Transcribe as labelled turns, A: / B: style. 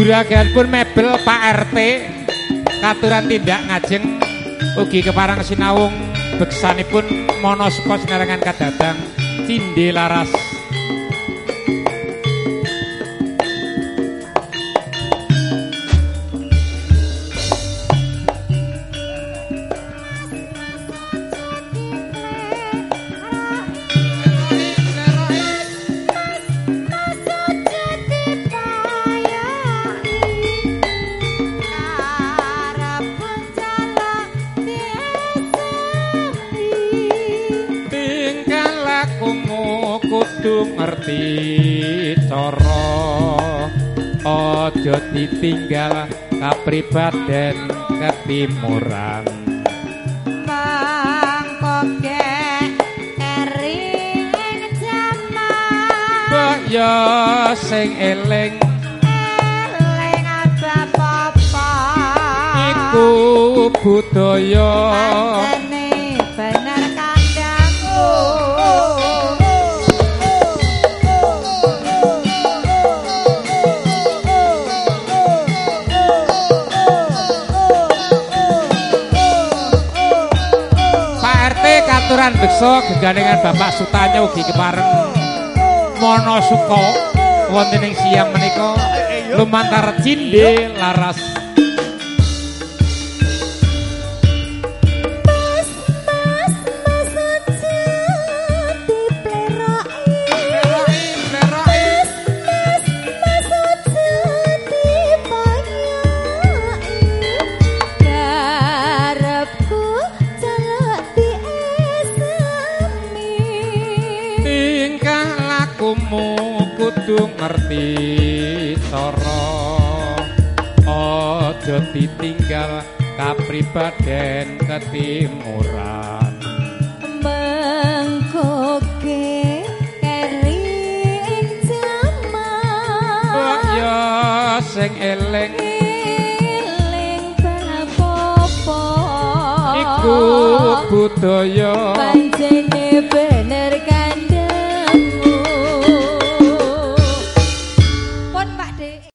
A: Juragan pun mebel Pak RT katuran tindak ngajeng ugi keparang sinawung beksanipun monospos nerangan kadadang cinde laras. Kudu ngerti cara. Aja ditinggal kapribaden ketimuran. Mbok ya sing eling. Iku budaya katuran beksa gegandhengan Bapak Sutanyo ugi kepareng Monosuka wonten ing siang menika. Lumantar cinde laras lakumu kudu ngerti cara aja ditinggal kapribaden ketimuran. Mbok ya sing eling. Iku budaya.
B: Pancene